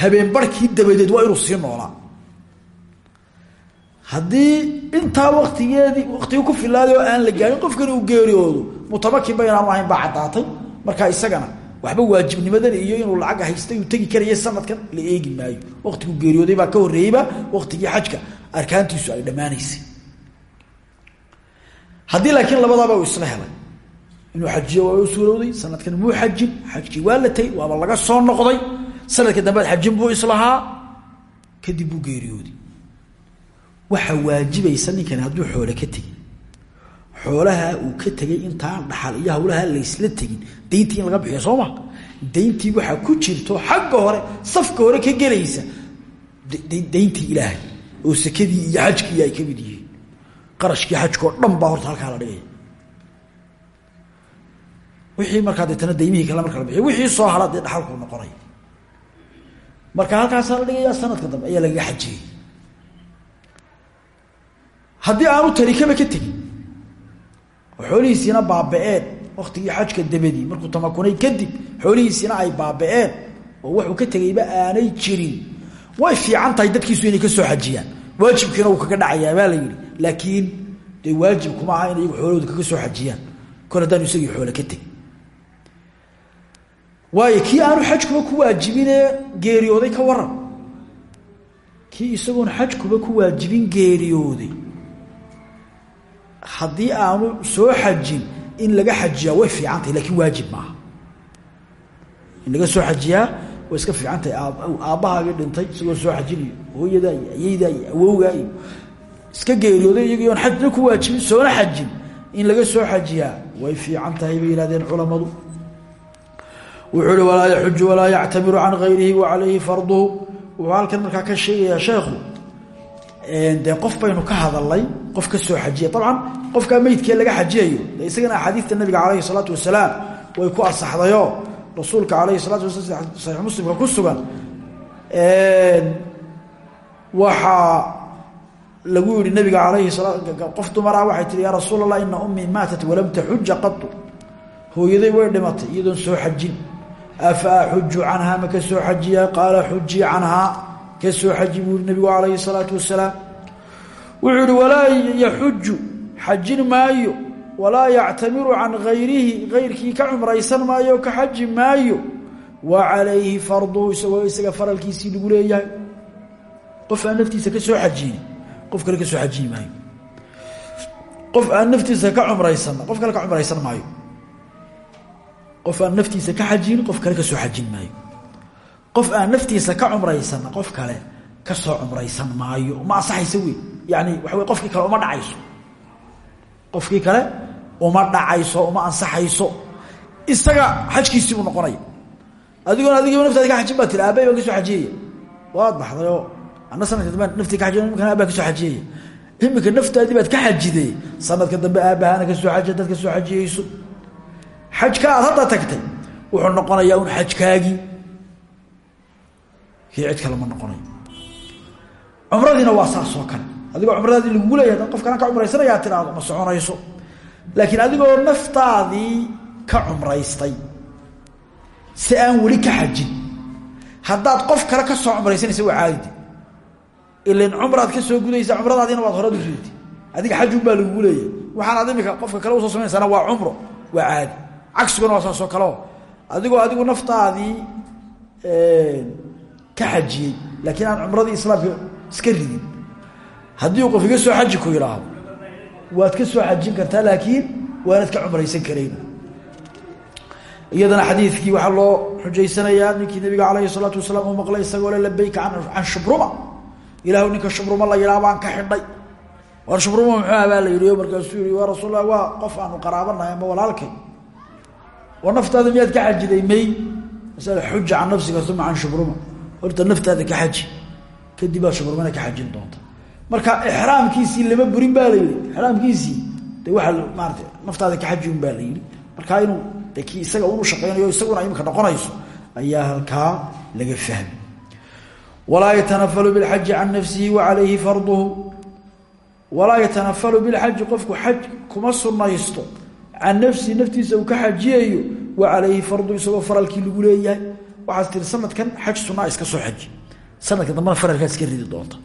habeen barhkii dabadeed waa inuu sii noolaa. Haddii intaa waktigeedii waktigii ku filaaday oo aan la gaarin qofkani uu geeriyoodo mutamakin ba inaanu ahayn baa caddaatay. Markaa isagana waxba waajibnimadan iyo inuu lacag haystay uu tegi karaya sanadkan la eegi maayo. Waktigu geeriyooday baa ka horreeyeyba waktigii xajka. Arkaantiisu ay dhammaanaysay haddii laakiin labadaaba uu isla helay inuu xajiyo waa u suurowday sanadkan muu xajin xajkii waa la tegey waaba laga soo noqday sanadka dambead xajin buu islahaa kadib buu geeriyooday. Waxaa waajibaysa ninkani hadduu xoole ka tegin. Xoolaha uu ka tegay intaan dhaxal iyo hawlaha laysla tegin dayntii in laga bixiyo soo ma? Dayntii waxaa ku jirto xagga hore safka hore ka gelaysa dayntii ilaahay oo sakadii iyo xajkii ay ka mid yihiin. Qarashkii xajkao dhan baa horta halkaa la dhigaya wixii markaa deetana daymihii kale marka la wixii soo hara dee dhaxalkuu noqonaya marka halkaasaa la dhigaya sanadka dambe ayaa lagaga xajiyey. Haddii aanu tarikaba ka tegin oo xoolihiisiina baaba-een xajka dabadii markuu tamakunay kadib xoolihiisiina ay baaba-een oo wuxuu ka tegayba aanay jirin. Way fiican tahay dadkiisu inay ka soo xajiyaan. Waajibkiina uu kaga dhacayaa baa la yidhi. Laakiin dee waajib kuma aha in xoolahooda kaga soo xajiyaan. Kol haddaanu isagii xoole ka tegin waayo kii aanu xajkuba ku waajibinee geeriyooday ka waran kii isagoon xajkuba ku waajibin geeriyooday. Haddii aanu soo xajin in laga xajiyaa way fiican tahay lakiin waajib maaha in laga soo xajiyaa way iska fiican tahay aabbahaagii dhintay isagoo soo xajinayo hooyadaa iyo ayeydaa iyo awowgaa iyo iska geeriyooday iyagii xajna ku waajibin soona xajin. In laga soo xajiyaa way fiican tahay bay yihahdeen culamadu wuxuu hi walaa yaxuju walaa yactamiru can gayrihi wa calayhi farduhu. Wuxuu halkan markaa ka sheegayaa sheekhu dee qof baynu ka hadalnay qof ka soo xajiya. Dabcan qofkaa meydkee laga xajiyayo de isagana axaadiista nabiga calayhi salaatu wasalaam way ku asaxdayo rasuulka calayhi salatu wasalaam saxiix muslimka ku sugan waxaa lagu yihi nabiga alayhi qof dumara waxay tihi yaa rasuul allah ina ummii maatat walam taxuja qatu hooyaday way dhimatay iyadoon soo xajin afa axuju canhaa ma ka soo xajiya qaala xujii canhaa ka soo xaji buu yihi nabigu calayhi salaatu wasalaam wuxuu yihi walaa yaxuju xajin maayo walaa yactamiru can gayrihi gayrkii ka cumraysan maayo ka xaji maayo wa calayhi farduhu isagoo isaga faralkiisii lagu leeyahay qof aan naftiisa ka soo xajiyni qof kale ka soo xajiyi maayo qof qof aan naftiisa ka xajiyin qof kale ka soo xajin maayo. Qof aan naftiisa ka cumraysanna qof kale ka soo cumraysan maayo. Uma ansaxaysa wey yani waxa wey qofkii kale uma dhacayso. Qofkii kale uma dhacayso uma ansaxayso. Isaga xajkiisii buu noqonaya. Adigoon adigiiba naftaadi ka xajin baa tiri aabay baan ka soo xajiyaya waad baxdayoo ana sanadka dambe naftii ka xajiy imikana aabaa ka soo xajiyaya imika naftaadii baad ka xajiday sanadka dambe aabahana ka soo xajiya dad ka soo xajiyeyso xajka aad hadda tagtay wuxuu noqonayaa un xajkaagii. Kii cid kale ma noqonayo. Cumradiina waa saasoo kale. Adigoo cumradaadii lagugu leeyahay dad qof kalan ka cumraysanayaa tiraahdo ma soconayso. Laakiin adigoo naftaadii ka cumraystay si aan weli ka xajin haddaad qof kale ka soo cumraysanaysa waa caadide ilan cumraad ka soo gudaysa cumradaadiina waad horadu ridati adiga xajun baa lagugu leeyahay. Waxaanaad imika qofka kale u soo samaynaysaana waa cumro waa caadi cagsiguna waa saasoo kaleo. Adigoo adigu naftaadii ka xajiyey laakiin aan cumradii islaamka iska ridin. Haddii uu qof iga soo xaji ku yidhaahdo waad ka soo xajin kartaa laakiin waanad ka cumraysan karayn iyadana xadiidkii waxaa loo xujaysanayaa ninkii nabiga calayhi salaatu wasalaam maqlay isagoo le labayka can shubruma. Ilaahu ninka shubruma la yidhaha ka xidhay war shubruma muxuu ah baa la yidhi markaasuu yihi waa rasuulla waa qof aanu qaraabanahay walaalkay oo naftaada miyaad ka xajiday may? Masala xuja can nafsiga uma can shubruma. Horta naftaada ka xaji. Kadib baad shubrumana ka xajin doonta. Marka ixraamkiisii lama burin baa la yidhi ixraamkiisii de waaa maarata naftaada ka xaji un baa la yidhi markaa inuu de kii isaga unu shaqaynayo isaguna imika noqonayso ayaa halkaa laga fahmi. Walaa yatanafalu bilxaji can nafsihi wa calayhi farduhu. Walaa yatanafalu bilxaji qofku kuma sunaysto can nafsihi naftiisa uu ka xajiyayo wa calayhi fardu isagoo faralkii lagu leeyahay. Waxaas tiri sanadkan xaj sunaa iska soo xaji. Sanadka dambana faralkaa iska ridi doonta.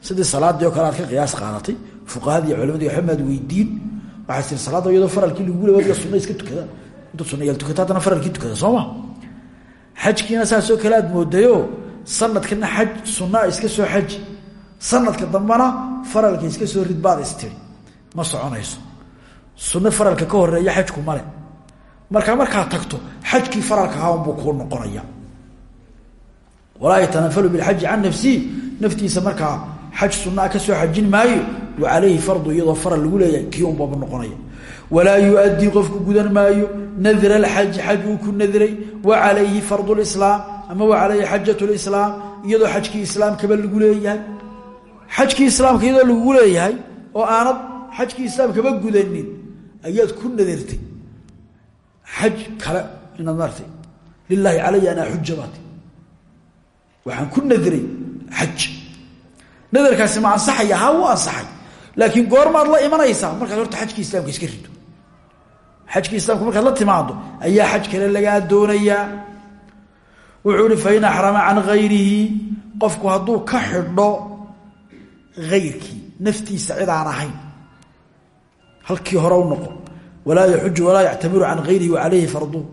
Sidii salaadii oo kale ka qiyaas qaadatay fuqahadii iyo culimadii waxba maad weydiin. Waxaas tiri salaadda iyadoo faralkii lagu leey wadiga sunna iska tukada. Intaad sunayaal tukata haddana faralkii tukada soo ma? Xajkiina saasoo kale aad moodayo sanadkana xaj sunaa iska soo xaji. Sanadka dambana faralka iska soo rid istiri ma soconayso sunno faralka ka horreeya xajku male markaa markaad tagto xajkii faralka ahaa unbuu kuu noqonaya. Walaa yatanafalu bilxaji can nafsihi naftiisa markaa xaj sunaa ka soo xajin maayo wa calayhi fardu iyadoo faral lagu leeyahay kii unbaba noqonaya. Walaa yu-adii qofku gudan maayo nadra alxaji xaj uu ku nadray wa calayhi fardu lislaam ama wa calayhi xajat lislaam iyadoo xajkii islaamkaba lagu leeyahay. Xajkii islaamka iyadoo lagu leeyahay oo aanad xajkii islaamkaba gudanin ayaad ku nadartay xaj kale inaad maartay. Lilaahi calaya an axuja baati waxaan ku nadray xaj. Nadarkaasi ma ansaxaya haa wuu ansaxay. Laakiin goormaad la imanaysaa markaad horta xajkii islaamka iska rido xajkii islaamka markaad la timaado ayaa xaj kale lagaa doonayaa wuxuu ihi fain axrama can gayrihi qofku hadduu ka xidho ayrkii naftiisa cid aan ahayn halkii hore u noqo walaa yaxuju walaa yactamiru can gayrihi wa calayhi farduhu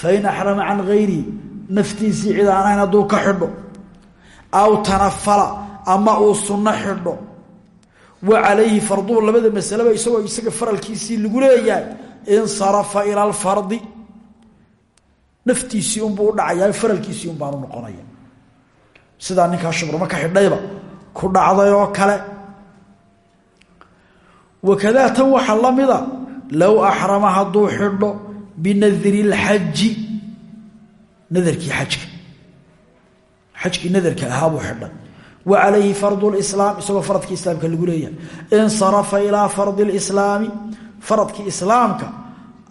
fain axrama can gayrihi naftiisii cid aan ahayn hadduu ka xidho. Aw tanafala ama uu sunno xidho. Wa calayhi farduhu labada masaleba isagoo isaga faralkiisii lagu leeyahay insarafa ila alfardi naftiisii unbuu udhacayaa faralkiisii un baanu noqonaya sidaa ninkaa shubrama ka xidhayba. Ku dhacday oo kale wakadaa tan waxaa la mida low axrama hadduu xidho binadri اlxaji nadarkii xajka xajkii nadarka ahaabuu xidhay wa calayhi fardu lislaam isagoo faradkii islaamka lagu leeyahay insarafa ilaa fardi lislaami faradkii islaamka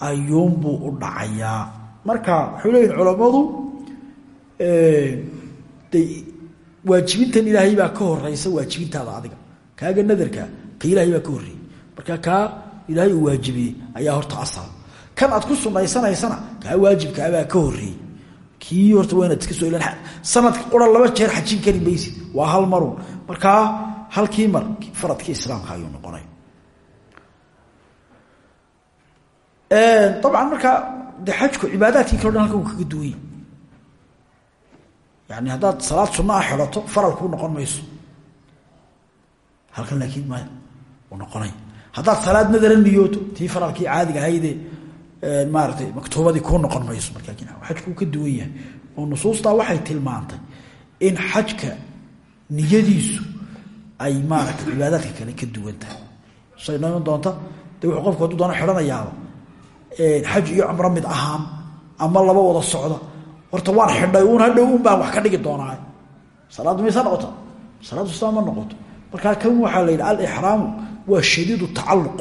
ayuunbuu u dhacayaa marka waxay leeyihiin culammadu de waajibintan ilaahay baa ka horeysa waajibintaada marka kaa ilaahay uu waajibiyey ayaa horta asal. Kan aad ku sunaysanaysana kaa waajibkaabaa ka horreeyey. Kii horta waa inaad iska soo ilan sanadka quran laba jeer xajin kari maysid waa hal marun markaa halkii mar faradkii islaamka ayuu noqonay. Dabcan markaa de xajku cibaadaadkii kalo dhan halkan uu kaga yani haddaad salaad sunna a xidhato faral kuu noqon mayso. Halkan laakiin maya uu noqonay haddaad salaad nadara niyooto tii faralkii caadiga ahayde maaratay maktuubadii kuu noqon mayso marka xajku uu ka duwan yahay. Oo nusuustaa waxay tilmaantay in xajka niyadiisu ay maaragtay cibaadaadka kale ka duwan tahay. Say doonta de wuxuu qofku hadduu doono xidhanayaaba xaj iyo cumro mid ahaan ama laba wada socda horta waan xidhay uun hadhow un baan wax ka dhigi doonaa. Salaaddu maysa noqota salaaddu sidaa ma noqoto? Markaa kan waxaa la yidhi alixraamu waa shadiidu tacaluq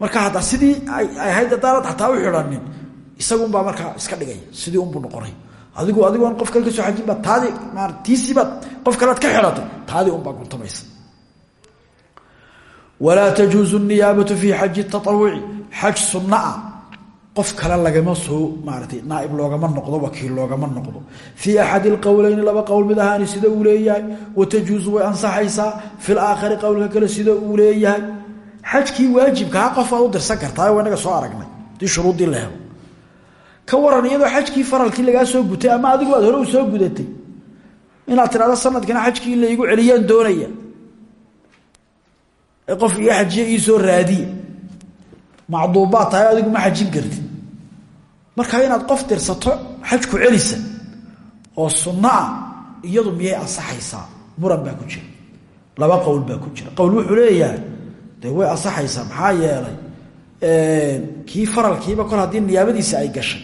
marka hadda sidii ay ahayd haddaanad xataa u xidhanin isagunbaa markaa iska dhigaya sidii unbuu noqonay. Adigu adigoon qof kale ka soo xajin baad taadii ma tiisiibaad qof kalead ka xidhatay taadii unbaa guntamaysa walaa tajuuzu niyaabatu fii xaji taawuci xaj sunaa qof kale lagama soo maaratay naaib loogama noqdo wakiil loogama noqdo. Fii axadi lqowleyni laba qowl mid ahaani sida uu leeyahay watajuusu way ansaxaysaa fi laakhari qowlka kale sida uu leeyahay. Xajkii waajibkaa qof aad u dirsan kartaa waa inaga soo aragnay haddii shuruuddii la ka waran iyadoo xajkii faralkii soo gutay ama adigu aad hore u soo gudatay inaad tidhahdo sanadkana xajkii in laigu celiyaan doonaya. Qof iyo xajiye iisoo raadiye. Macduubaad tahay adigu ma xajin kartid markaa inaad qof dirsato xajku celisa. Oo sunno ah iyadu miyay ansaxaysaa? Muran baa ku jira. Laba qowl baa ku jira. Qowl wuxuu leeyahay dee way ansaxaysaa? Maxaa yeelay? Kii faralkiiba kol haddii niyaabadiisa ay gashay.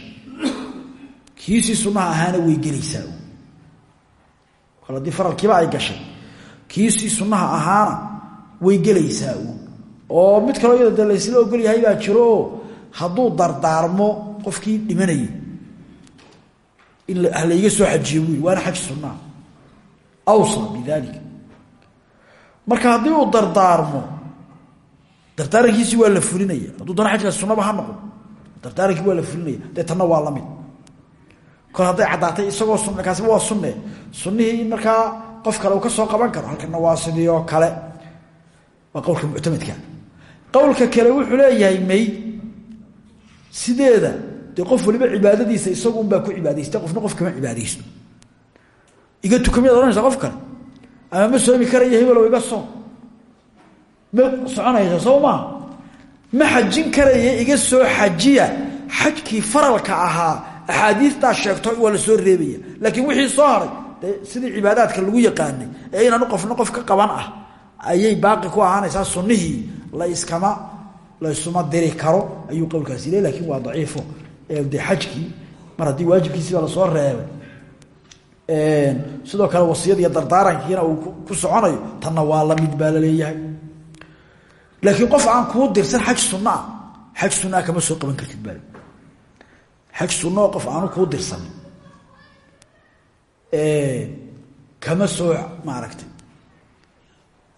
Kiisii sunnaha ahaana way gelaysaa. Kol haddii faralkiiba ay gashay. Kiisii sunnaha ahaana way gelaysaa. Oo mid kaloo iyada de laysla ogol yahay baa jiro. Hadduu dardaarmo qofkii dhimanayay in halayga soo xajiyo buu waana xaj sunaa awsa bidalika marka haddii uu dardaarmo dardaarankiisii waa la fulinaya. Hadduu dana xajkaas sunaba ha noqdo dardaarankii waa la fulinaya. Dee waa la mid kol hadday caddaatay isagoo sun kaasiba waa sunne. Sunnihii in qof kale uu ka soo qaban karo halkana waa kale. Waa qowlka muctamedka qowlka kale wuxuu leeyahay may sideeda dee qof waliba cibaadadiisa isagunbaa ku cibaadaysta qofna qof kama cibaadaysto. Iga tukamiyaad ohanaysa qof kale ama ma soomi karaya hebelow iga soom ma soconaysa soo maa ma xajin karaya iga soo xajiya. Xajkii faralka ahaa axaadiistaa sheegto waa la soo reebaya. Laakiin wixii soo haray dee sidii cibaadaadka lagu yaqaanay ee inaanu qofna qof ka qaban ah ayay baaqi ku ahaanaysaa sunnihii. La iskama laysuma diri karo ayuu qowlkaasi le laakiin waa daciifo de xajkii mar haddii waajibkiisiiba la soo reebay sidoo kale wasiyad iyo dardaarankiina uu ku soconayo tanna waa la mid baa la leeyahay laakiin qof aan kuu dirsan xaj sunaa xaj sunaa kama soo qaban kartid baa xaj sunna oo qof aanu kuu dirsan kama soo maaragtay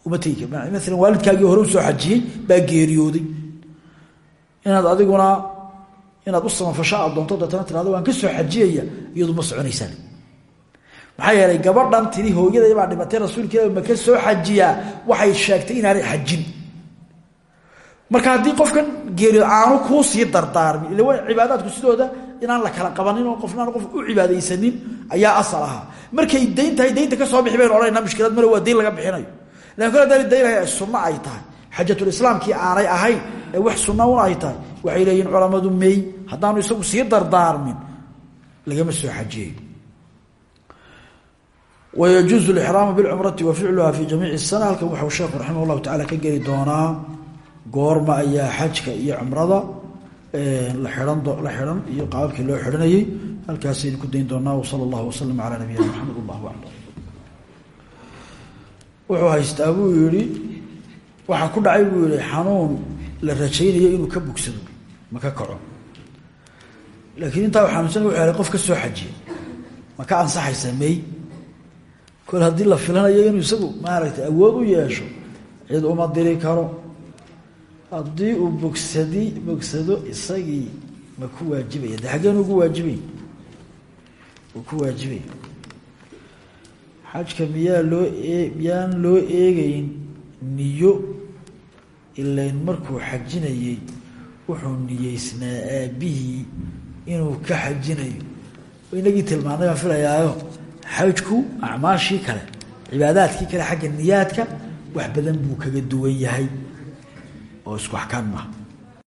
uma tegi maalan hore u soo xajiyey baa geeriyooday. Inaad adiguna inaad u samafasho aad doonto deetana tirahdo waan ka soo xajiyaya iyadu ma soconaysaan. Maxaa yeelay gabadhan tiri hooyaday baa dhimatay rasuulka ma ka soo xajiyaa waxay sheegtay inaanay xajin. Marka haddii qofkan geeriyo aanu kuu sii dardaarmin ila wa cibaadaadku sidooda inaan la kala qabanin oo qofnaan qof u cibaadaysanin ayaa asal markay dayn tahay ka soo bixi odhanayna mushkilad male waa dayn laga bixinayo. Lakin kol haddaani dayn sunno ay tahay xajatulislaamkii aanay ahayn wax sunna un ay tahay waxay leeyihiin culammadu mey haddaanu isagu sii dardaarmin lagama soo xajiyayo wayajuuzu lixraamu bilcumrati wa ficluha fi jamiici sana halkan waxau sheekhu raximah llahu tacala ka geli doonaa goorma ayaa xajka iyo cumrada la ihan la xidhan iyo qaababkii loo xidhanayey halkaasaynu ku dayn doonaa wsala allahu wasalam calaa nabiyina maxamed allahu aclam. Wuxuu haystaa buu yihi waxaa ku ma ka kaco laakiin intaa xanuunsana wuxuu helay qof ka soo xajiya ma ka ansaxaysaa may kol haddii la filanayo inuu isagu maaragtay awood u yeesho cid uma diri karo. Haddii uu bogsadi bogsado isagii ma ku waajibaya de xaggeen ugu waajibay uu ku waajibaya xajka miyaa loo e miyaan loo eegeyn niyo ilayn markuu xajinayey wuxuu niyeysnaa aabbihii inuu ka xajinayo. Inagii tilmaanay baan filayaayo. Xajku acmaashii kale cibaadaadkii kale xagga niyaadka wax badan buu kaga duwan yahay. Oo isku axkaan maaha